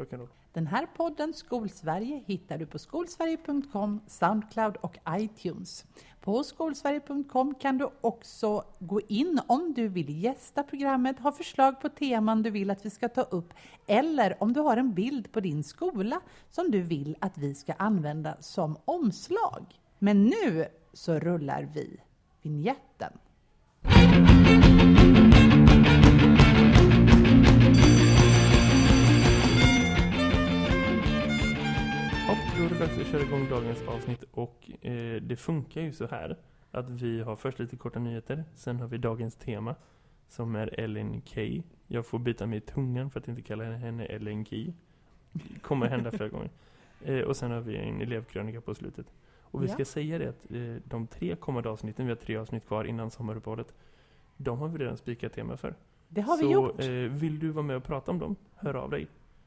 rock'n'roll. Den här podden Skolsverige hittar du på skolsverige.com, Soundcloud och iTunes. På skolsverige.com kan du också gå in om du vill gästa programmet, ha förslag på teman du vill att vi ska ta upp eller om du har en bild på din skola som du vill att vi ska använda som omslag. Men nu så rullar vi vignetten. Då är det dags att köra igång dagens avsnitt och eh, det funkar ju så här att vi har först lite korta nyheter, sen har vi dagens tema som är Ellen Key. Jag får byta mig i tungan för att inte kalla henne Ellen Key. Kommer hända flera gånger. Eh, och sen har vi en elevkrönika på slutet. Och vi Ja. ska säga det att eh, de tre kommande avsnitten, vi har tre avsnitt kvar innan sommaruppehållet, de har vi redan spikat tema för. Det har vi så gjort. Eh, vill du vara med och prata om dem, hör av dig.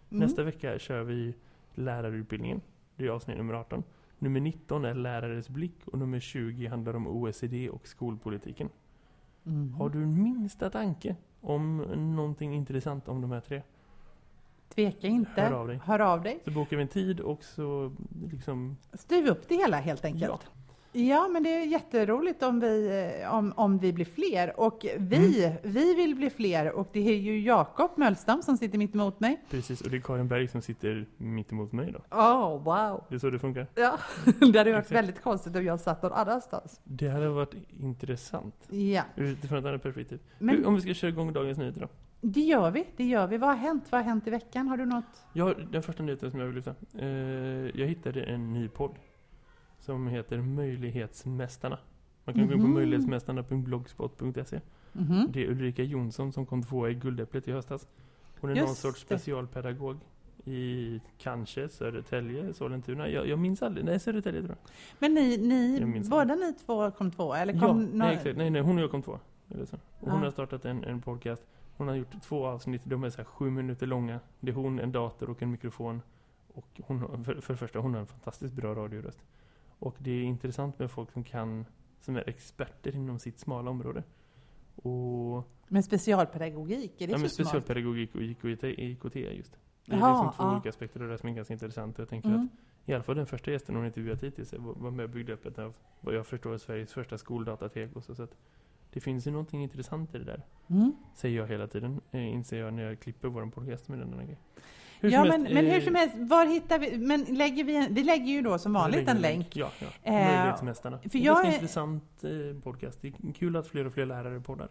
Mm. Nästa vecka kör vi lärarutbildningen. Det är avsnitt nummer 18. Nummer 19 är lärares blick och nummer 20 handlar om OECD och skolpolitiken. Mm. Har du minsta tanke om någonting intressant om de här tre? Tveka inte. Hör av dig. Hör av dig. Så bokar vi en tid och så liksom... styr vi upp det hela helt enkelt. Ja. Men det är jätteroligt om vi, eh, om, om vi blir fler. Och vi, Mm. vi vill bli fler. Och det är ju Jakob Mölstam som sitter mitt emot mig. Precis, och det är Karin Berg som sitter mitt emot mig då. Oh, wow. Det är så det funkar. Ja, det hade varit väldigt konstigt om jag satt någon annanstans. Det hade varit intressant. Ja, Utifrån ett annat perspektiv. men Om vi ska köra igång dagens nyheter då. det gör vi. Det gör vi. Vad har hänt? Vad har hänt i veckan? Har du något? Har den första nyheten som jag vill lyfta. Eh, jag hittade en ny podd. Som heter Möjlighetsmästarna. Man kan gå in på Mhm. möjlighetsmästarna.blogspot.se. Mhm. Det är Ulrika Jonsson som kom tvåa i Guldäpplet i höstas. Hon är någon Just sorts det. specialpedagog. I kanske Södertälje, Sollentuna. Jag, jag minns aldrig. Nej, Södertälje tror jag. Men ni, ni båda ni två kom två? Eller Ja, kom nej, några- exakt. nej, nej, hon och jag kom. Eller så. Och hon Ah. har startat en, en podcast. Hon har gjort två avsnitt. De är så här sju minuter långa. Det är hon, en dator och en mikrofon. Och hon för, för det första, hon har en fantastiskt bra radioröst. Och det är intressant med folk som kan, som är experter inom sitt smala område. Och Men specialpedagogik, är det ja, men så smart? specialpedagogik och IKT, just. Det är Jaha, liksom två ja. olika aspekter av det som är ganska intressant. Jag tänker Mm. att i alla fall den första gästen hon intervjuat hittills var med och byggde upp ett av vad jag förstår är Sveriges första skoldatatek. Och så, så att det finns ju någonting intressant i det där. Mm. Säger jag hela tiden. Eh, inser jag när jag klipper vår podcast med den här grejen. Hur Ja, men, helst, men eh, hur som helst, var hittar vi, men lägger vi, en, vi lägger ju då som vanligt en länk. Ja, ja. Eh, Möjlighetsmästarna. för jag Ganska är- intressant eh, podcast. Det är kul att fler och fler lärare poddar.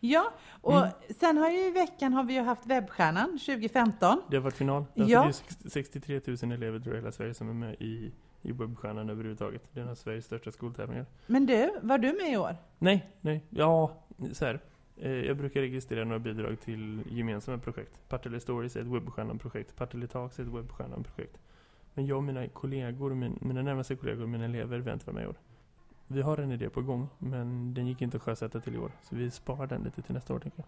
Ja, och Mm. sen har ju i veckan har vi ju haft Webbstjärnan 2015. Det har varit final. Alltså Ja. Det är 60 63 000 elever tror jag i hela Sverige som är med i, i webbstjärnan överhuvudtaget. Det är en av Sveriges största skoltävlingar. Men du, var du med i år? Nej, nej. Ja, så här. Eh, Jag brukar registrera några bidrag till gemensamma projekt. Partille Stories är ett webbstjärnan-projekt. Partille Talks är ett webbstjärnan-projekt. Men jag och mina kollegor, min, mina närmaste kollegor och mina elever vara med i år. Vi har en idé på gång, men den gick inte att sjösätta till i år. Så vi sparar den lite till nästa år, tänker jag.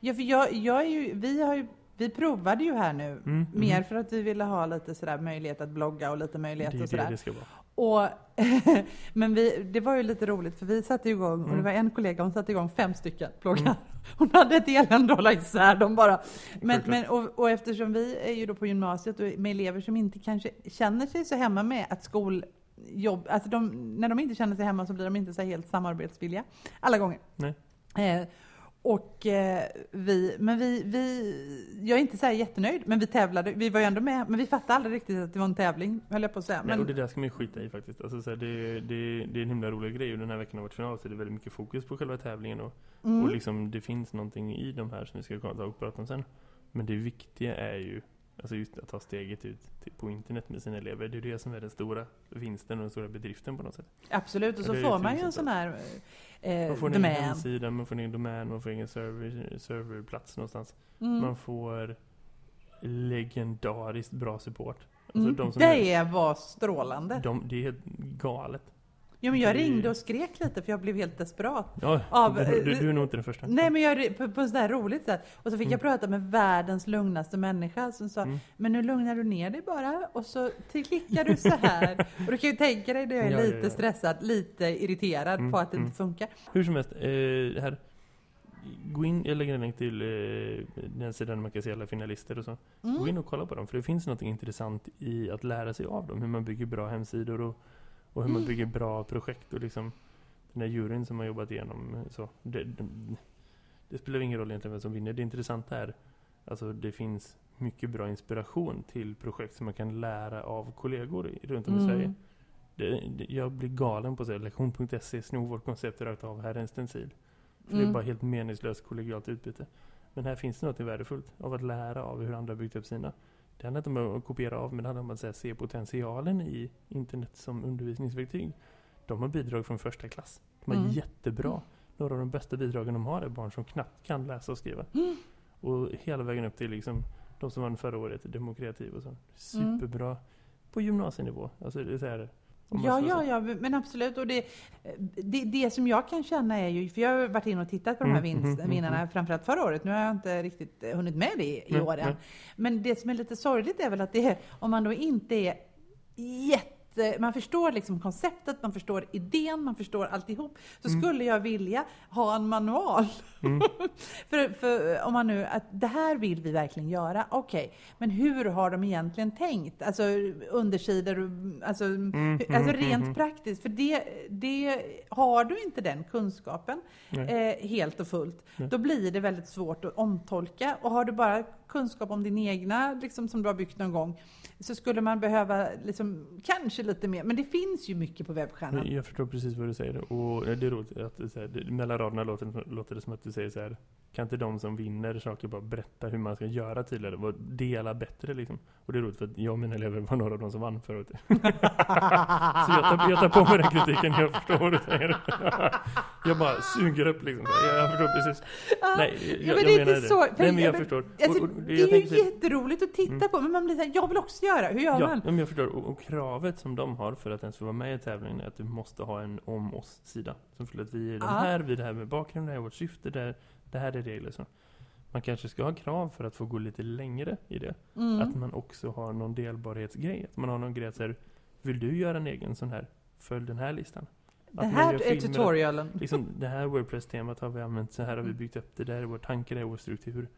Ja, för jag, jag är ju, vi har ju, vi provade ju här nu. Mm, Mer mm. för att vi ville ha lite sådär möjlighet att blogga och lite möjlighet Det och det sådär. det ska vara. Och, men vi, det var ju lite roligt för vi satte igång, och det Mm. var en kollega, hon satte igång fem stycken bloggar. Mm. Hon hade ett elände att hålla isär dem bara. Men, men, och, och eftersom vi är ju då på gymnasiet och med elever som inte kanske känner sig så hemma med att skoljobb, alltså de, när de inte känner sig hemma så blir de inte så helt samarbetsvilliga alla gånger. Nej. Eh, och eh, vi, men vi, vi, jag är inte så här jättenöjd, men vi tävlade, vi var ju ändå med, men vi fattade aldrig riktigt att det var en tävling, höll jag på att säga. Nej, Men, och det där ska man ju skita i faktiskt. Alltså, så här, det, det, det är en himla rolig grej och den här veckan har varit final så det är väldigt mycket fokus på själva tävlingen och, mm. och liksom, det finns någonting i de här som vi ska prata om sen. Men det viktiga är ju alltså just att ta steget ut på internet med sina elever. Det är det som är den stora vinsten och den stora bedriften på något sätt. Absolut, och så är får man ju en sån här eh, Man får en egen domän. hemsida, man får en egen domän, man får en egen server, serverplats någonstans. Mm. Man får legendariskt bra support. Alltså Mm. de Det var strålande. de, det är helt galet. Ja, men jag det- ringde och skrek lite för jag blev helt desperat. Ja, Av- du, du, du är nog inte den första. Nej, men jag, på, på sådär roligt sätt. Och så fick Mm. jag prata med världens lugnaste människa som sa, Mm. men nu lugnar du ner dig bara och så klickar du så här. och du kan ju tänka dig när jag är Ja, ja, lite ja. stressad, lite irriterad Mm, på att det mm. inte funkar. Hur som helst, eh, det här, gå in, jag lägger en länk till eh, den sidan där man kan se alla finalister och så. Mm. Gå in och kolla på dem, för det finns något intressant i att lära sig av dem. Hur man bygger bra hemsidor och, och hur man Mm. bygger bra projekt. Och liksom den där juryn som har jobbat igenom. Så, det, det, det spelar ingen roll egentligen vem som vinner. Det intressanta är alltså det finns mycket bra inspiration till projekt som man kan lära av kollegor runt om i Mm. Sverige. Det, det, jag blir galen på att säga lektion.se, snor vårt koncept rakt av, här är en stencil. För det är Mm. bara helt meningslöst kollegialt utbyte. Men här finns det något värdefullt av att lära av hur andra byggt upp sina. Det handlar inte om att kopiera av, men det handlar om att här, se potentialen i internet som undervisningsverktyg. De har bidrag från första klass. De är Mm. jättebra. Några av de bästa bidragen de har är barn som knappt kan läsa och skriva. Mm. Och hela vägen upp till liksom, de som vann förra året, demokreativ och så. Mm. Superbra. På gymnasienivå. Alltså det är så här, Ja, ja, ja, men absolut. Och det, det, det som jag kan känna är ju, för jag har varit inne och tittat på de här Mm, vinst, mm, mm, vinnarna, mm. framförallt förra året. Nu har jag inte riktigt hunnit med det i Nej, år än. Men det som är lite sorgligt är väl att det om man då inte är jätte man förstår liksom konceptet, man förstår idén, man förstår alltihop. Så Mm. skulle jag vilja ha en manual. Mm. för, för om man nu, att det här vill vi verkligen göra. Okej, men hur har de egentligen tänkt? Alltså undersidor, alltså, Mm, alltså mm, rent mm. praktiskt. För det, det, har du inte den kunskapen eh, helt och fullt, då blir det väldigt svårt att omtolka. Och har du bara kunskap om din egna, liksom, som du har byggt någon gång, så skulle man behöva liksom, kanske lite mer. Men det finns ju mycket på webbstjärnan. Jag förstår precis vad du säger. Och det är roligt att det, så här, det, mellan raderna låter, låter det som att du säger så här. Kan inte de som vinner saker bara berätta hur man ska göra tydligare? Dela bättre liksom. Och det är roligt för att jag och mina elever var några av de som vann förut. så jag tar, jag tar på mig den kritiken. Jag förstår vad du säger. jag bara suger upp liksom. Jag, jag förstår precis. Nej, jag, Ja, men jag det är menar inte så. för- Nej men jag men- förstår. Alltså, Och- och det jag är ju så- jätteroligt att titta Mm. på, men man blir såhär, jag vill också göra. Hur gör Ja, man? men jag förstår. Och, och kravet som de har för att ens få vara med i tävlingen är att du måste ha en om oss-sida. Som följer att vi är de Ja. här, vi är det här med bakgrunden, det här är vårt syfte, det här, det här är regler. Så. Man kanske ska ha krav för att få gå lite längre i det. Mm. Att man också har någon delbarhetsgrej. Att man har någon grej att säga, vill du göra en egen sån här? Följ den här listan. Att Det här är tutorialen. Liksom, det här Wordpress-temat har vi använt, så här har vi Mm. byggt upp det, där är vår tanke, det är vår struktur.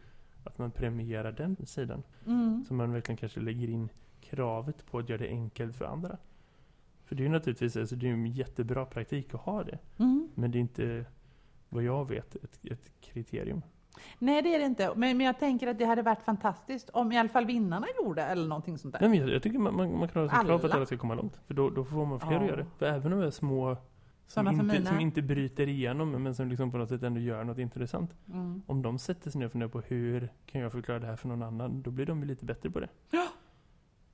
Att man premierar den sidan. Mm. Så man verkligen kanske lägger in kravet på att göra det enkelt för andra. För det är ju naturligtvis alltså, det är en jättebra praktik att ha det. Mm. Men det är inte, vad jag vet, ett, ett kriterium. Nej, det är det inte. Men, men jag tänker att det hade varit fantastiskt om i alla fall vinnarna gjorde eller någonting sånt där. Nej, men jag, jag tycker man, man, man kan ha som krav för att Alla. ska komma långt. För då, då får man fler Ja. att göra det. För även om vi är små som inte, som inte bryter igenom men som liksom på något sätt ändå gör något intressant. Mm. Om de sätter sig ner och funderar på hur kan jag förklara det här för någon annan, då blir de lite bättre på det. Ja.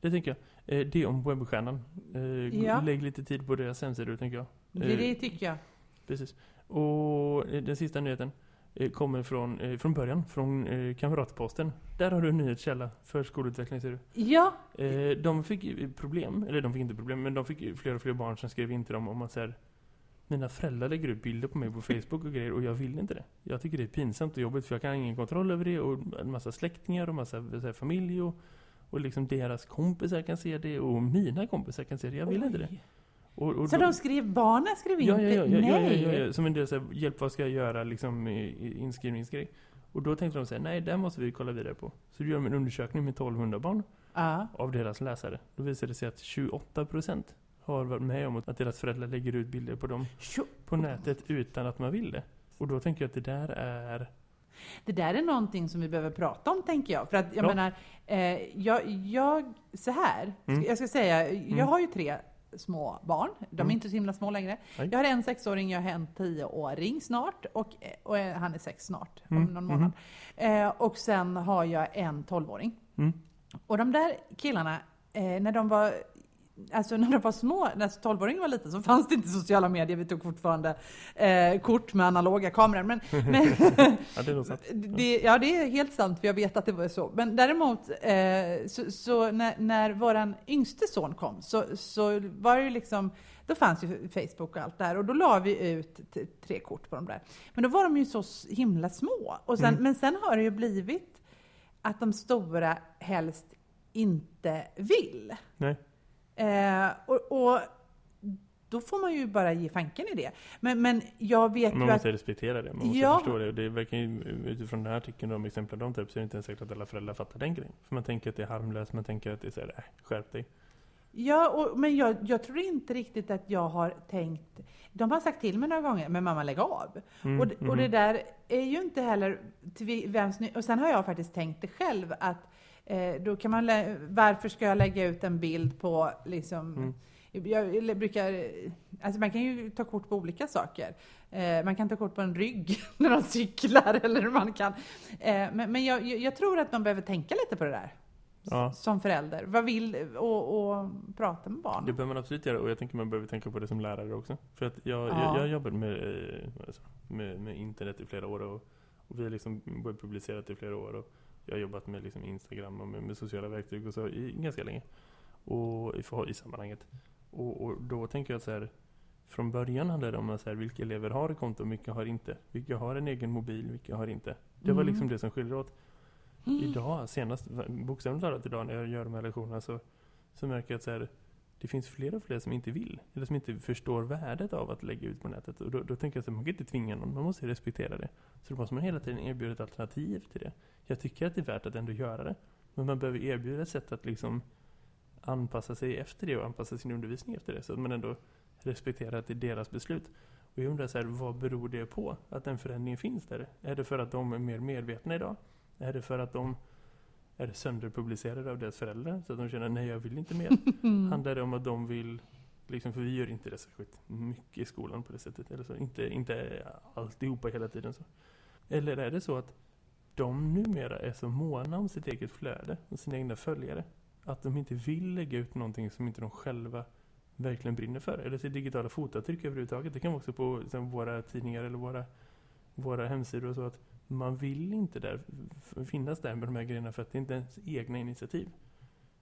Det tänker jag. Eh, det om webbstjärnan. Eh, Ja. Lägg lite tid på deras hemsidor tänker jag. Det, det tycker jag. Precis. Och eh, den sista nyheten eh, kommer från, eh, från början, från eh, Kamratposten. Där har du en nyhetskälla för skolutveckling ser du. Ja, Eh, de fick problem, eller de fick inte problem, men de fick fler och fler barn som skrev in till dem om att säga mina föräldrar lägger ut bilder på mig på Facebook och grejer och jag vill inte det. Jag tycker det är pinsamt och jobbigt för jag kan ha ingen kontroll över det och en massa släktingar och massa så här, familj och, och liksom deras kompisar kan se det och mina kompisar kan se det. Jag vill inte det. Oj. Och, och Så då- de skrev, barnen skrev Ja, ja, ja, det? ja, ja, Nej! ja, ja, som en del här, hjälp vad ska jag göra liksom inskrivningsgrej. Och då tänkte de säga nej, det måste vi kolla vidare på. Så då gör de en undersökning med 1200 barn Ja. av deras läsare. Då visade det sig att 28% har varit med om att deras föräldrar lägger ut bilder på dem på nätet utan att man vill det. Och då tänker jag att det där är... Det där är någonting som vi behöver prata om, tänker jag. För att jag Ja. menar, eh, jag, jag, så här, Mm. jag ska säga, jag Mm. har ju tre små barn. De är Mm. inte så himla små längre. Nej. Jag har en sexåring, jag har en tioåring snart och, och han är sex snart, om Mm. någon Mhm. månad. Eh, och sen har jag en tolvåring. Mm. Och de där killarna, eh, när de var Alltså när de var små, när 12-åringen var liten så fanns det inte sociala medier. Vi tog fortfarande eh, kort med analoga kameror. Men, men Ja, det är nog sant. det, ja, det är helt sant, för jag vet att det var så. Men däremot, eh, så, så när, när våran yngste son kom, så, så var det ju liksom, då fanns ju Facebook och allt där. Och då la vi ut tre kort på de där. Men då var de ju så himla små. Och sen, Mm. Men sen har det ju blivit att de stora helst inte vill. Nej. Eh, och, och då får man ju bara ge fanken i det. Men, men jag vet Man ju måste att... respektera det, man måste Ja. förstå det. Och det verkar ju, utifrån den här artikeln och de exempel de tar upp så är det inte ens säkert att alla föräldrar fattar den grejen. För man tänker att det är harmlöst, man tänker att det är så här, äh, skärp dig. Ja, och, men jag, jag tror inte riktigt att jag har tänkt... De har sagt till mig några gånger, men mamma lägg av. Mm, och, och det mhm. där är ju inte heller vems Och sen har jag faktiskt tänkt det själv att eh, då kan man... Varför ska jag lägga ut en bild på liksom... Mm. Jag brukar... Alltså man kan ju ta kort på olika saker. Eh, man kan ta kort på en rygg när de cyklar eller man kan... Eh, men men jag, jag tror att man behöver tänka lite på det där. Ja. Som förälder. Vad vill... Och, och prata med barn. Det behöver man absolut göra och jag tänker man behöver tänka på det som lärare också. För att jag, Ja. jag, jag jobbat med, eh, alltså, med, med internet i flera år och, och vi har liksom webbpublicerat i flera år och jag har jobbat med liksom Instagram och med, med sociala verktyg och så i, ganska länge. Och i, i sammanhanget. Och, och då tänker jag så här från början handlade det om att så här, vilka elever har konto och vilka har inte. Vilka har en egen mobil, vilka har inte. Det var Mm. liksom det som skiljer åt. Idag, senast, bokstavligt talat idag när jag gör de här lektionerna så, så märker jag att så här, det finns fler och fler som inte vill. Eller som inte förstår värdet av att lägga ut på nätet. Och då, då tänker jag att man kan inte tvinga någon, man måste respektera det. Så då måste man hela tiden erbjuda ett alternativ till det. Jag tycker att det är värt att ändå göra det. Men man behöver erbjuda ett sätt att liksom anpassa sig efter det och anpassa sin undervisning efter det. Så att man ändå respekterar att det är deras beslut. Och jag undrar så här, vad beror det på att den förändringen finns där? Är det för att de är mer medvetna idag? Är det för att de är sönderpublicerade av deras föräldrar? Så att de känner, nej jag vill inte mer. Handlar det om att de vill, liksom, för vi gör inte det särskilt mycket i skolan på det sättet. Eller så. Inte, inte alltihopa hela tiden så. Eller är det så att de numera är så måna om sitt eget flöde och sina egna följare. Att de inte vill lägga ut någonting som inte de själva verkligen brinner för. Eller till digitala fotavtryck överhuvudtaget. Det kan vara också på liksom, våra tidningar eller våra, våra hemsidor och så att man vill inte där finnas där med de här grejerna för att det är inte ens egna initiativ.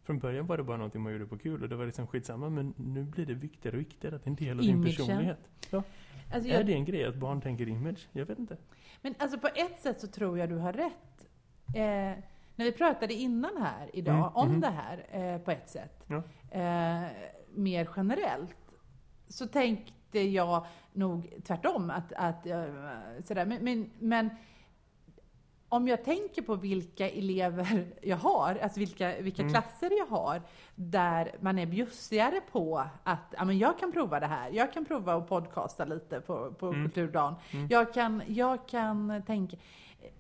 Från början var det bara någonting man gjorde på kul och det var liksom skitsamma men nu blir det viktigare och viktigare att det är en del av din Imagen. personlighet. Alltså Är jag, det en grej att barn tänker image? Jag vet inte. Men alltså på ett sätt så tror jag du har rätt. Eh, när vi pratade innan här idag Mm, om mhm. det här eh, på ett sätt, Ja. eh, mer generellt, så tänkte jag nog tvärtom. Att, att, eh, sådär. Men, men, men om jag tänker på vilka elever jag har, alltså vilka, vilka Mm. klasser jag har, där man är bjussigare på att ja, men jag kan prova det här, jag kan prova att podcasta lite på, på Mm. kulturdagen. Mm. Jag, kan, jag kan tänka,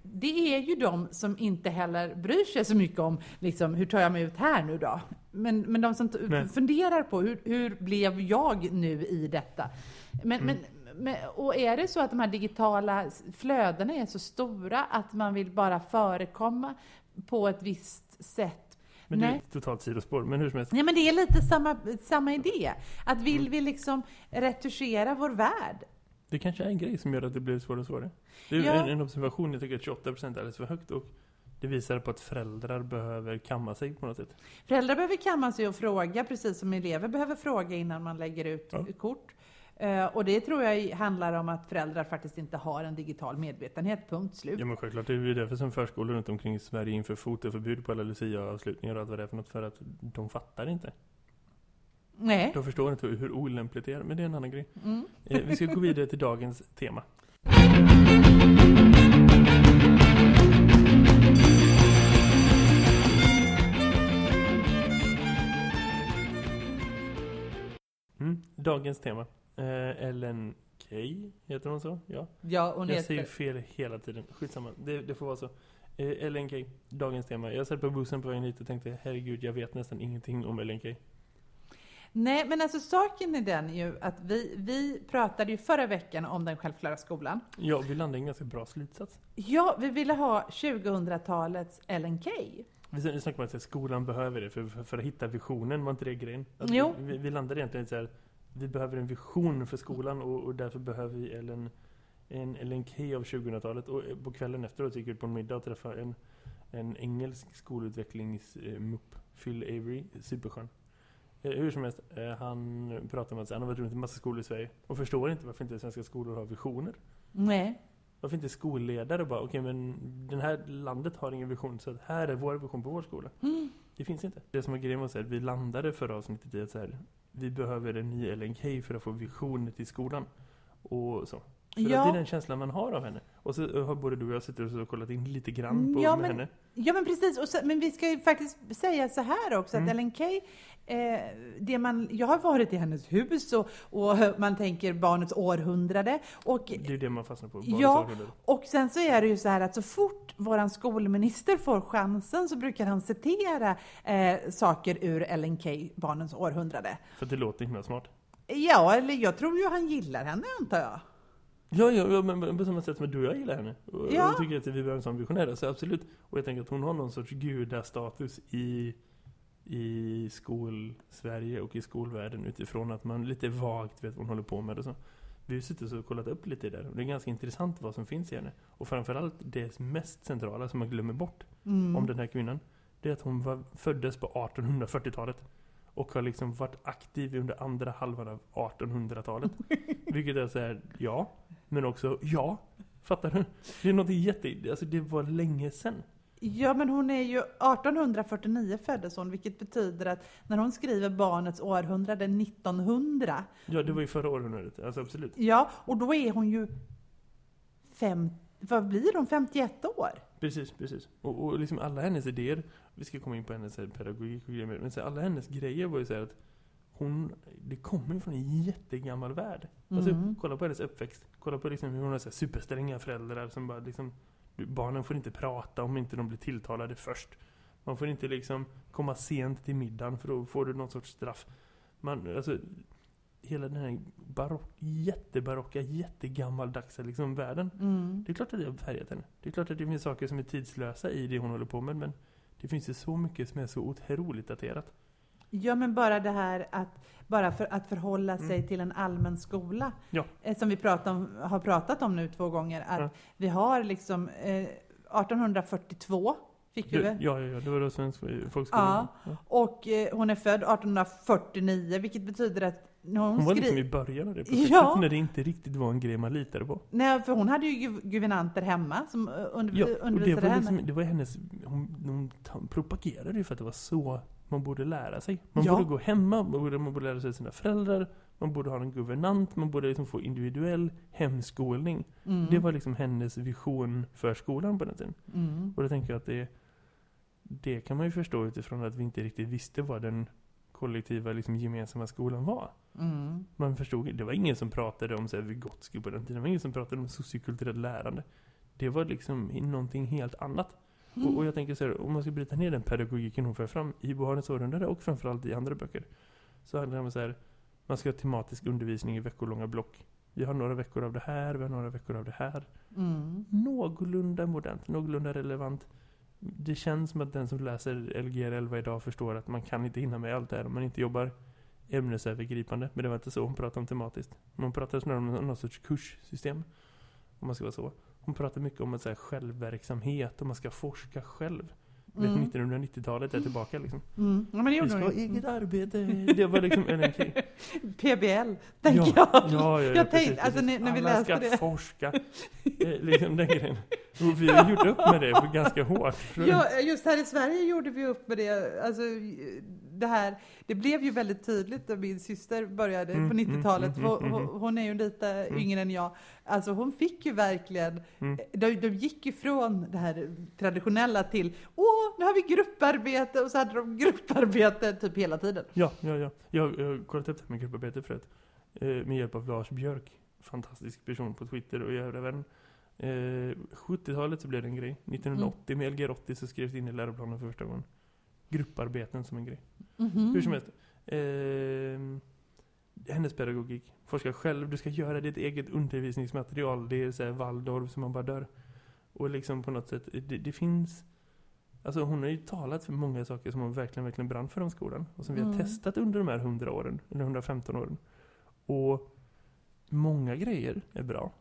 det är ju de som inte heller bryr sig så mycket om liksom, hur tar jag mig ut här nu då? Men, men de som funderar på hur, hur blev jag nu i detta? Men, Mm. men, men, och är det så att de här digitala flödena är så stora att man vill bara förekomma på ett visst sätt? Men det är Nej. ett totalt sidospår. Men hur som helst. Ja, men det är lite samma, samma idé. Att vill Mm. vi liksom retuschera vår värld? Det kanske är en grej som gör att det blir svårare och svårare. Det är Ja. en, en observation, jag tycker att 28% är alldeles för högt och det visar på att föräldrar behöver kamma sig på något sätt. Föräldrar behöver kamma sig och fråga, precis som elever behöver fråga innan man lägger ut Ja. kort. Eh, och det tror jag handlar om att föräldrar faktiskt inte har en digital medvetenhet, punkt slut. Ja men självklart, det är ju därför som förskolor runt omkring i Sverige inför fotoförbud på alla Lucia-avslutningar och allt vad det är för något. För att de fattar inte. Nej. De förstår inte hur olämpligt det är, men det är en annan grej. Mm. Eh, vi ska gå vidare till dagens tema. Mm, dagens tema. Eh, Ellen Key, heter hon så? Ja. Ja, och Jag säger fel hela tiden. Skitsamma, det, det får vara så. Eh, Ellen Key, dagens tema. Jag satt på bussen på vägen hit och tänkte, herregud, jag vet nästan ingenting om Ellen Key. Nej, men alltså saken är den ju att vi, vi pratade ju förra veckan om den självklara skolan. Ja, vi landade i en ganska bra slutsats. Ja, vi ville ha 2000-talets Ellen Key. Vi snackade om att skolan behöver det för, för, för att hitta visionen, var inte det grejen? Att Jo. Vi, vi landade egentligen så här, vi behöver en vision för skolan och, och därför behöver vi Ellen, en Ellen Key av 2000-talet. Och eh, på kvällen efteråt gick vi ut på en middag och träffade en, en engelsk skolutvecklingsmupp, Phil Avery, superskön. Eh, hur som helst, eh, han pratar om att han har varit runt i massa skolor i Sverige och förstår inte varför inte svenska skolor har visioner. Nej. Varför inte skolledare bara, okej men det här landet har ingen vision så att här är vår vision på vår skola. Mm. Det finns inte. Det som var grejen var så här, vi landade förra avsnittet i att så här, vi behöver en ny LNK för att få visioner till skolan. Och så. För Ja. att det är den känslan man har av henne. Och så har både du och jag suttit och kollat in lite grann på Ja, men- henne. Ja men precis, och så, men vi ska ju faktiskt säga så här också Mm. att Ellen Key, eh, det man, jag har varit i hennes hus och, och man tänker barnets århundrade och, Det är det man fastnar på. Ja. Ja. Århundrade. och sen så är det ju så här att så fort våran skolminister får chansen så brukar han citera eh, saker ur Ellen Key, barnens århundrade. För det låter himla smart. Ja, eller jag tror ju han gillar henne antar jag. Ja, ja, ja men på samma sätt som du och jag gillar henne. Och Ja. jag tycker att vi behöver en sån visionär, så absolut. Och jag tänker att hon har någon sorts gudastatus i, i skol-Sverige och i skolvärlden utifrån att man lite vagt vet vad hon håller på med och så. Vi har suttit och kollat upp lite där det är ganska intressant vad som finns i henne. Och framförallt det mest centrala som man glömmer bort Mm. om den här kvinnan. Det är att hon var, föddes på 1840-talet. Och har liksom varit aktiv under andra halvan av 1800-talet. Vilket är så här, ja. Men också, ja. Fattar du? Det är något jätte... Alltså det var länge sedan. Ja, men hon är ju 1849 föddes hon, vilket betyder att när hon skriver barnets århundrade 1900, Ja, det var ju förra århundradet. Alltså absolut. ja, och då är hon ju fem, vad blir hon, 51 år? Precis, precis. Och, och liksom alla hennes idéer, vi ska komma in på hennes här pedagogik och grejer, men så alla hennes grejer var ju så att hon, det kommer ju från en jättegammal värld. Alltså, Mm. kolla på hennes uppväxt. Kolla på liksom hur hon har så här superstränga föräldrar som bara liksom, barnen får inte prata om inte de blir tilltalade först. Man får inte liksom komma sent till middagen för då får du någon sorts straff. Man, alltså, hela den här barock, jättebarocka, jättegammaldagsa liksom världen. Mm. Det är klart att det har färgat henne. Det är klart att det finns saker som är tidslösa i det hon håller på med, men det finns ju så mycket som är så otroligt daterat. Ja, men bara det här att, bara för att förhålla sig Mm. till en allmän skola, Ja. eh, som vi pratat om, har pratat om nu två gånger, att Ja. vi har liksom eh, 1842 fick vi Det, ja, ja, ja, det var då svensk folkskola. Ja. Och eh, hon är född 1849, vilket betyder att hon, Hon var skri- liksom i början av det projektet, Ja. när det inte riktigt var en grej man litade på. Nej, för hon hade ju gu- guvernanter hemma som eh, under, Ja, och det undervisade var, henne. liksom, det var hennes, hon, hon propagerade ju för att det var så man borde lära sig. Man Ja. borde gå hemma, man borde, man borde lära sig sina föräldrar, man borde ha en guvernant, man borde liksom få individuell hemskolning. Mm. Det var liksom hennes vision för skolan på den tiden. Mm. Och då tänker jag att det, det kan man ju förstå utifrån att vi inte riktigt visste vad den kollektiva liksom, gemensamma skolan var. Mm. Man förstod, det var ingen som pratade om så här, Vygotsky på den tiden, det var ingen som pratade om sociokulturellt lärande. Det var liksom någonting helt annat. Mm. Och, och jag tänker så här, om man ska bryta ner den pedagogiken hon för fram i Barnets århundrade och framförallt i andra böcker. Så handlar det om så här, man ska ha tematisk undervisning i veckolånga block. Vi har några veckor av det här, vi har några veckor av det här. Mm. Någorlunda modernt, någorlunda relevant. Det känns som att den som läser Lgr 11 idag förstår att man kan inte hinna med allt det här om man inte jobbar ämnesövergripande. Men det var inte så hon pratade om tematiskt. Hon pratade snarare om någon sorts kurssystem. Om man ska vara så. Hon pratade mycket om att så här, självverksamhet och man ska forska själv. Mm. Mm. 1990-talet är tillbaka liksom. Mm. Ja, men det Vi ska ha ju. eget arbete. Det var liksom LNK. PBL, tänker ja, jag. Ja, ja, ja, Jag precis, tänkte, alltså, precis. när- när vi Alla läste ska det. forska. Eh, liksom den grejen. Och vi har gjort upp med det för ganska hårt. Ja, just här i Sverige gjorde vi upp med det. Alltså, det, här, det blev ju väldigt tydligt när min syster började Mm, på mm, 90-talet. mm, Hon- mm, hon, mm. hon är ju lite yngre än jag. Alltså hon fick ju verkligen, Mm. de, de gick ifrån det här traditionella till åh, nu har vi grupparbete och så hade de grupparbete typ hela tiden. Ja, ja, ja. Jag, jag har kollat upp det här med grupparbete förut. Eh, med hjälp av Lars Björk. Fantastisk person på Twitter och jag även. Eh, 70-talet så blev det en grej. 1980 med Lgr 80 så skrevs det in i läroplanen för första gången. Grupparbeten som en grej. Mhm. Hur som helst. Eh, hennes pedagogik. Forska själv. Du ska göra ditt eget undervisningsmaterial. Det är så här Waldorf som man bara dör. Och liksom på något sätt. Det, det finns... Alltså hon har ju talat för många saker som hon verkligen, verkligen brann för om skolan. Och som vi har Mm. testat under de här 100 åren. Eller 115 åren. Och många grejer är bra.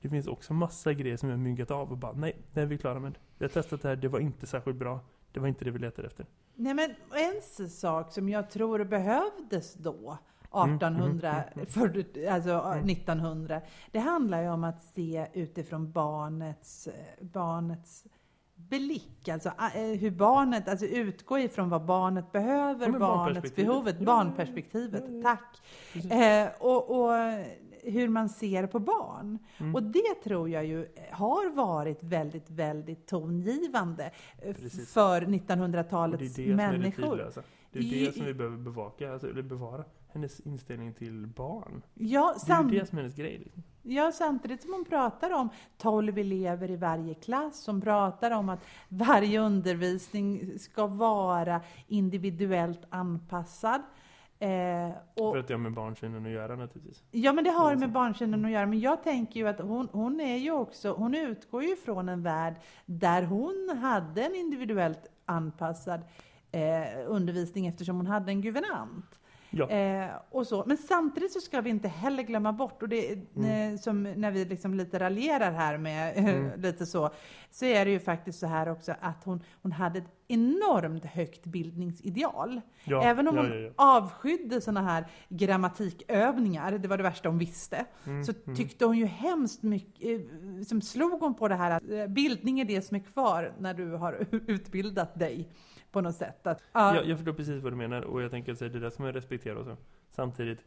Det finns också massa grejer som vi har myggat av och bara nej, det är vi klara med. Vi har testat det här, det var inte särskilt bra. Det var inte det vi letade efter. Nej men en sak som jag tror behövdes då, Mm, 1800, mm, för, alltså Mm. 1900, det handlar ju om att se utifrån barnets, eh, barnets blick, alltså eh, hur barnet, alltså utgå ifrån vad barnet behöver, Ja, barnets behovet, Ja, barnperspektivet, ja, tack. Eh, och, och hur man ser på barn. Mm. Och det tror jag ju har varit väldigt, väldigt tongivande eh, Precis. för Och det är 1900-talets det som är det människor. tidlösa. Det är det som vi behöver bevaka, alltså, eller bevara. Hennes inställning till barn. Ja, Det är det som är hennes grej. Liksom. ja, samtidigt som hon pratar om 12 elever i varje klass, som pratar om att varje undervisning ska vara individuellt anpassad. Eh, och, För att det har med barnsynen att göra naturligtvis. Ja, men det har Mm. med barnsynen att göra. Men jag tänker ju att hon, hon är ju också, hon utgår ju från en värld där hon hade en individuellt anpassad eh, undervisning eftersom hon hade en guvernant. Ja. Eh, och så. Men samtidigt så ska vi inte heller glömma bort, och det, Mm. eh, som när vi liksom lite raljerar här med eh, Mm. lite så, så är det ju faktiskt så här också att hon, hon hade ett enormt högt bildningsideal. Ja, Även om ja, hon ja, avskydde såna här grammatikövningar, det var det värsta hon visste, Mm, så mm. tyckte hon ju hemskt mycket, eh, som slog hon på det här att eh, bildning är det som är kvar när du har utbildat dig på något sätt. Att, ja, Jag, jag förstår precis vad du menar och jag tänker säga det är det som jag respekterar också. Samtidigt,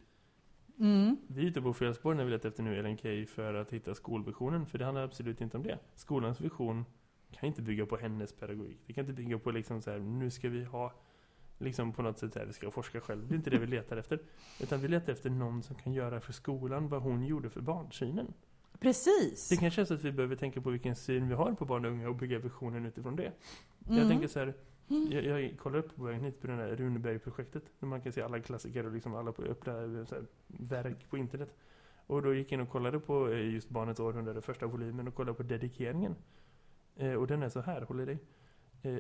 mm, vi är ute på fel spår när vi letar efter nu Key för att hitta skolvisionen. För det handlar absolut inte om det. Skolans vision kan inte bygga på hennes pedagogik. Det kan inte bygga på liksom så här, nu ska vi ha liksom på något sätt här, vi ska forska själv. Det är inte det vi letar efter. Utan vi letar efter någon som kan göra för skolan vad hon gjorde för barnsynen. precis. Det kanske är så att vi behöver tänka på vilken syn vi har på barn och unga och bygga visionen utifrån det. Jag Mm. tänker så här, jag, jag kollar upp på vägen hit på det här Runeberg-projektet. Där man kan se alla klassiker och liksom alla på öppna här, verk på internet. Och då gick jag in och kollade på eh, just Barnets århundrade, första volymen, och kollade på dedikeringen. Eh, och den är så här, håller dig. Eh,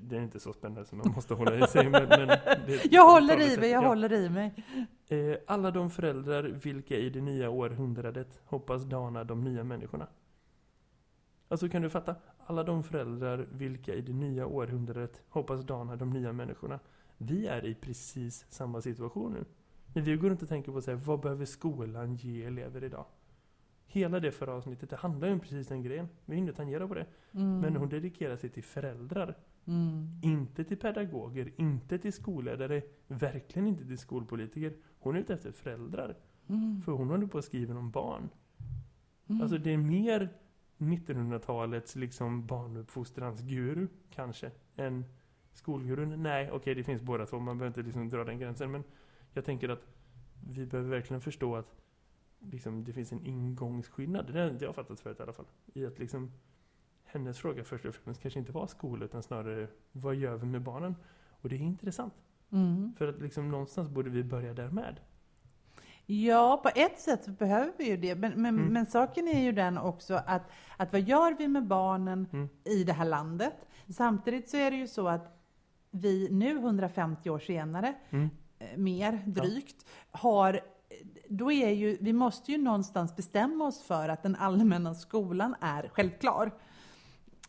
det är inte så spännande som man måste hålla i sig. Men, men det, Jag håller i mig, jag ja. håller i mig. Eh, alla de föräldrar vilka i det nya århundradet hoppas dana de nya människorna. Alltså kan du fatta? Alla de föräldrar vilka i det nya århundradet hoppas dana de nya människorna. Vi är i precis samma situation nu. När vi går runt och tänker på så här, vad behöver skolan ge elever idag? Hela det förra avsnittet, det handlar ju om precis den grejen. Vi hinner tangera på det. Mm. Men hon dedikerar sig till föräldrar. Mm. Inte till pedagoger, inte till skolledare, verkligen inte till skolpolitiker. Hon är ute efter föräldrar. Mm. För hon håller på att skriva om barn. Mm. Alltså det är mer 1900-talets liksom barnuppfostransguru kanske än skolgurun. Nej, okej det finns båda två. Man behöver inte liksom dra den gränsen. Men jag tänker att vi behöver verkligen förstå att liksom, det finns en ingångsskillnad. Det har jag fattat förut i alla fall. I att liksom hennes fråga först och främst kanske inte var skola utan snarare vad gör vi med barnen? Och det är intressant. Mm. För att liksom någonstans borde vi börja där med. Ja, på ett sätt behöver vi ju det. Men, men, Mm. men saken är ju den också att, att vad gör vi med barnen Mm. i det här landet? Samtidigt så är det ju så att vi nu 150 år senare, Mm. eh, mer drygt, har då är ju, vi måste ju någonstans bestämma oss för att den allmänna skolan är självklar.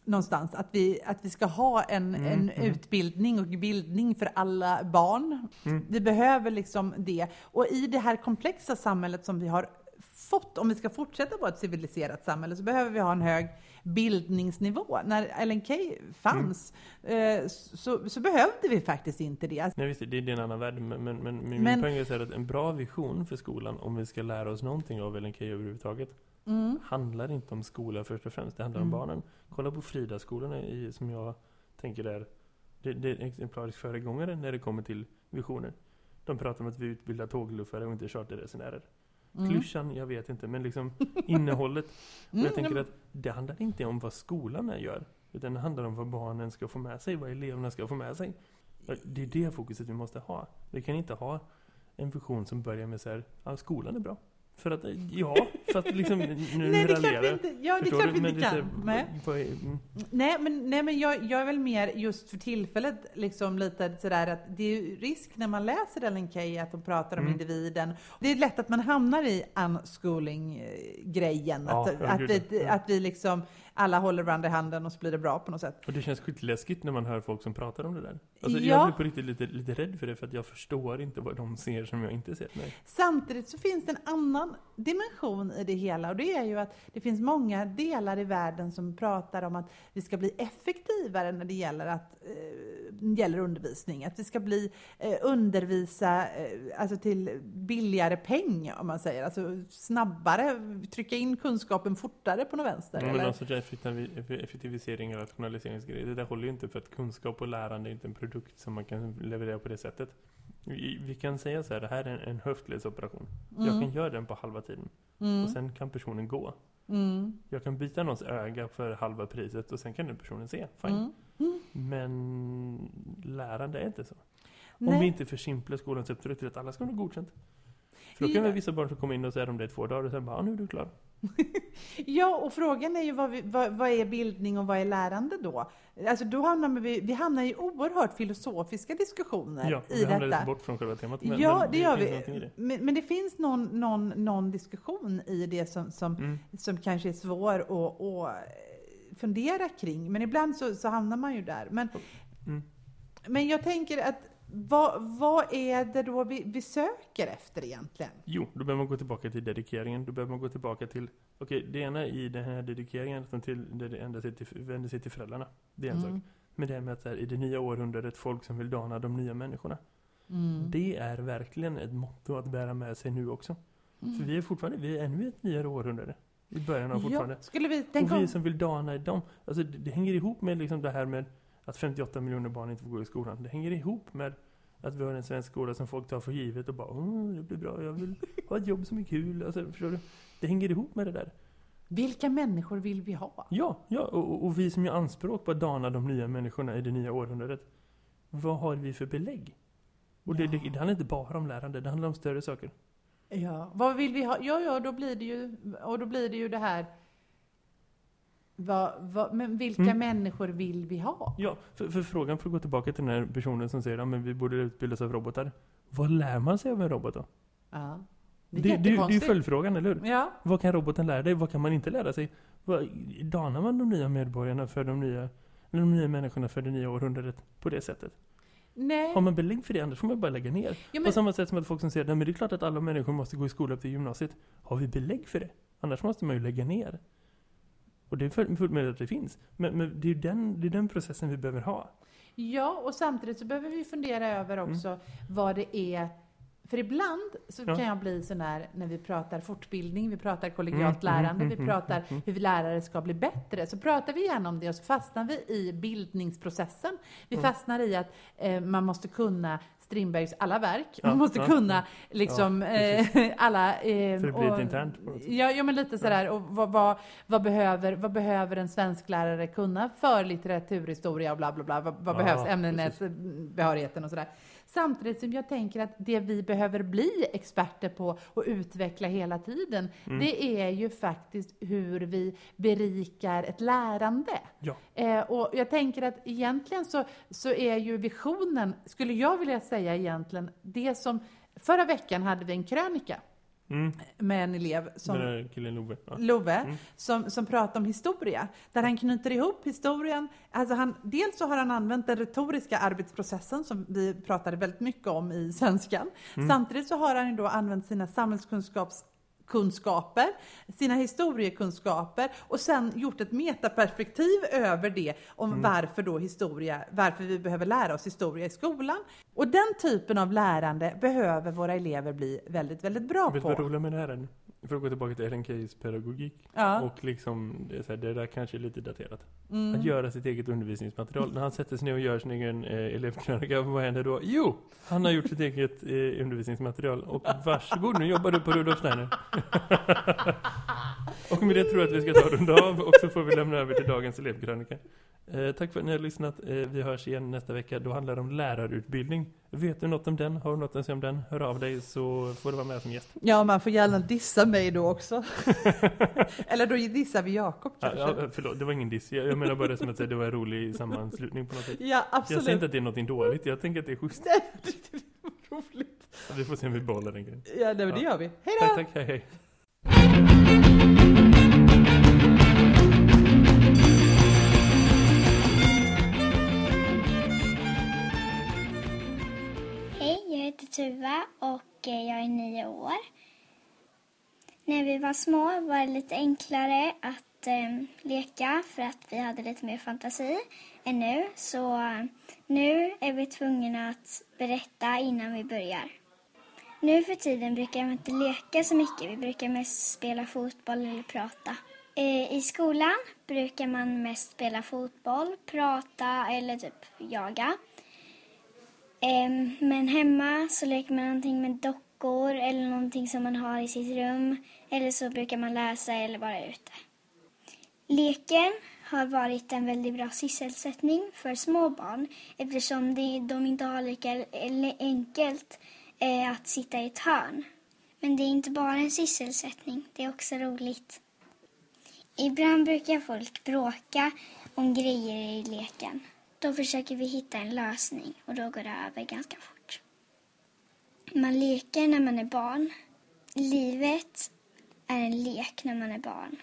Någonstans, att vi, att vi ska ha en, Mm, en mm. utbildning och bildning för alla barn. Mm. Vi behöver liksom det. Och i det här komplexa samhället som vi har fått, om vi ska fortsätta vara ett civiliserat samhälle, så behöver vi ha en hög bildningsnivå. När Key fanns eh, så, så behövde vi faktiskt inte det. Nej visst, det är en annan värld. Men, men, men min Men- poäng är att en bra vision för skolan, om vi ska lära oss någonting av Key överhuvudtaget, mm, handlar inte om skola först och främst. Det handlar Mm. om barnen. Kolla på Frida-skolorna i, som jag tänker är det, det är exemplarisk föregångare när det kommer till visioner. De pratar om att vi utbildar tågluffare och inte charterresenärer. mm. Klyschan, jag vet inte, men liksom innehållet. Och Mm, jag tänker ja, att det handlar inte om vad skolan gör. Utan det handlar om vad barnen ska få med sig, vad eleverna ska få med sig. Det är det fokuset vi måste ha. Vi kan inte ha en vision som börjar med så här, ja skolan är bra. För att, ja, för att liksom, nu Nej, det raljerar vi inte, ja, det är klart vi inte kan. Nej. mm. Nej, men, nej, men jag, jag är väl mer just för tillfället liksom lite sådär att det är risk när man läser Ellen Key att hon pratar om Mm. individen. Det är lätt att man hamnar i unschooling-grejen. Ja, att, att, vi, ja. att vi liksom alla håller varandra i handen och så blir det bra på något sätt. Och det känns skitläskigt när man hör folk som pratar om det där. Alltså, Ja. Jag blir på riktigt lite, lite rädd för det för att jag förstår inte vad de ser som jag inte ser. Nej. Samtidigt så finns det en annan annan dimension i det hela och det är ju att det finns många delar i världen som pratar om att vi ska bli effektivare när det gäller, att, eh, gäller undervisning. Att vi ska bli, eh, undervisa eh, alltså till billigare peng om man säger. Alltså snabbare, trycka in kunskapen fortare på något vänster. Ja, men eller? alltså effektiv- effektivisering och rationaliseringsgrejer, det där håller ju inte för att kunskap och lärande är inte en produkt som man kan leverera på det sättet. Vi, kan säga så här, det här är en, höftledsoperation. Jag Mm. kan göra den på halva tiden. Mm. Och sen kan personen gå. Mm. Jag kan byta någons öga för halva priset och sen kan den personen se. Fine. Mm. Mm. Men lärande är inte så. Om Nej. vi inte försimplar skolans uppdrag till att alla ska ha godkänt. För då kan Ja. vissa barn som kommer in och säger om det är två dagar och sen bara, ah, nu är du klar. Ja, och frågan är ju vad, vi, vad, vad är bildning och vad är lärande då? Alltså då hamnar vi, vi hamnar i oerhört filosofiska diskussioner Ja, i vi hamnar detta. lite bort från själva temat. Men, ja, men det gör finns vi. det. Men, men det finns någon, någon, någon diskussion i det som, som, Mm. som kanske är svår att, att fundera kring. Men ibland så, så hamnar man ju där. Men, Mm. men jag tänker att vad, vad är det då vi, vi söker efter egentligen? Jo, då behöver man gå tillbaka till dedikeringen. Då behöver man gå tillbaka till... Okej, det ena i den här dedikeringen, de till, det sig till, vänder sig till föräldrarna. Det är en Mm. sak. Men det här med att här, i det nya århundradet, folk som vill dana de nya människorna. Mm. Det är verkligen ett motto att bära med sig nu också. Mm. För vi är fortfarande, vi är ännu ett nyare århundrade. I början av fortfarande. Ja, skulle vi Och vi om... som vill dana i dem. Alltså det, det hänger ihop med liksom det här med att 58 miljoner barn inte får gå i skolan. Det hänger ihop med att vi har en svensk skola som folk tar för givet och bara Åh, det blir bra, jag vill ha ett jobb som är kul. Alltså, förstår du? Det hänger ihop med det där. Vilka människor vill vi ha? Ja, ja och, och- och vi som gör anspråk på att dana de nya människorna i det nya århundradet. Vad har vi för belägg? Och det, Ja. det, det handlar inte bara om lärande, det handlar om större saker. Ja, vad vill vi ha? Ja, ja, då blir det ju, och då blir det ju det här. Vad, vad, men vilka Mm. människor vill vi ha? Ja, för, för frågan att gå tillbaka till den här personen som säger att vi borde utbildas av robotar. Vad lär man sig av en robot då? Ja. Det, Det det, det, är ju följdfrågan, eller hur? Ja, Vad kan roboten lära dig? Vad kan man inte lära sig? Vad, danar man de nya medborgarna för de nya, de nya människorna för det nya århundradet på det sättet? nej. Har man belägg för det, annars får man bara lägga ner. Ja, På men, samma sätt som att folk som säger att det är klart att alla människor måste gå i skola upp till gymnasiet. Har vi belägg för det? Annars måste man ju lägga ner. Och det är full- fullt möjligt att det finns. Men, men det är den, det är den processen vi behöver ha. ja, och samtidigt så behöver vi fundera över också vad det är. För ibland så Mm. Ja. kan jag bli sån här när vi pratar fortbildning, vi pratar kollegialt Mm, mm, lärande, mm, vi mm, pratar mm, mm. hur vi lärare ska bli bättre. Så pratar vi gärna om det och så fastnar vi i bildningsprocessen. Vi Mm. fastnar i att eh, man måste kunna Strindbergs alla verk. Man måste kunna liksom eh, alla... Eh, För det blir och- internt på något sätt. Ja, ja, men lite sådär. Och vad, vad, vad, behöver, vad behöver en svensk lärare kunna för litteraturhistoria och bla bla bla? Vad, vad behövs? Ämnesbehörigheten och sådär. Samtidigt som jag tänker att det vi behöver bli experter på och utveckla hela tiden, Mm. det är ju faktiskt hur vi berikar ett lärande. Ja. Eh, och jag tänker att egentligen så, så är ju visionen, skulle jag vilja säga egentligen, det som Förra veckan hade vi en krönika Mm. med en elev som Den där killen Love. Ja. Love, Mm. som, som pratar om historia. Där han knyter ihop historien. Alltså han, dels så har han använt den retoriska arbetsprocessen som vi pratade väldigt mycket om i svenskan. Mm. Samtidigt så har han ju då använt sina samhällskunskaps kunskaper, sina historiekunskaper och sen gjort ett metaperspektiv över det om Mm. varför då historia, varför vi behöver lära oss historia i skolan. Och den typen av lärande behöver våra elever bli väldigt, väldigt bra Vet du vad på. roliga med det här är? För att gå tillbaka till Ellen Keys pedagogik. Ja. Och liksom, det, här, det där kanske är lite daterat. Mm. Att göra sitt eget undervisningsmaterial. När han sätter sig ner och gör sin egen eh, elevkrönika, vad händer då? Jo! Han har gjort sitt eget eh, undervisningsmaterial. Och varsågod, nu jobbar du på Rudolf Steiner. och med det tror jag att vi ska ta runda av. Och så får vi lämna över till dagens elevkrönika. Eh, tack för att ni har lyssnat. Eh, vi hörs igen nästa vecka. Då handlar det om lärarutbildning. Vet du något om den? Har du något att säga om den? Hör av dig så får du vara med som gäst. Ja, man får gärna dissa mig då också. Eller då dissar vi Jakob Ja, kanske. ja, förlåt, det var ingen diss. Jag, jag menar bara som att säga, det var en rolig sammanslutning på något sätt. Ja, Jag absolut. säger inte att det är något dåligt, jag tänker att det är schysst. det var roligt. Vi får se om vi behåller den grejen. Ja, nej, men det Ja. gör vi. Hej då! Tack, tack, hej, hej. Heter Tuva och eh, jag är nio år. När vi var små var det lite enklare att eh, leka för att vi hade lite mer fantasi än nu. Så nu är vi tvungna att berätta innan vi börjar. Nu för tiden brukar vi inte leka så mycket. Vi brukar mest spela fotboll eller prata. Eh, I skolan brukar man mest spela fotboll, prata eller typ jaga. Men hemma så leker man någonting med dockor eller någonting som man har i sitt rum. Eller så brukar man läsa eller vara ute. Leken har varit en väldigt bra sysselsättning för små barn eftersom de inte har lika enkelt eh, att sitta i ett hörn. Men det är inte bara en sysselsättning, det är också roligt. Ibland brukar folk bråka om grejer i leken. Då försöker vi hitta en lösning och då går det över ganska fort. Man leker när man är barn. Livet är en lek när man är barn.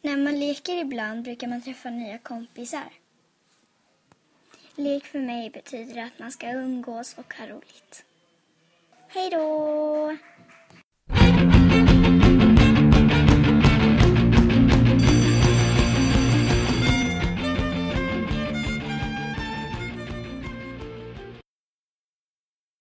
När man leker ibland brukar man träffa nya kompisar. Lek för mig betyder att man ska umgås och ha roligt. Hej då!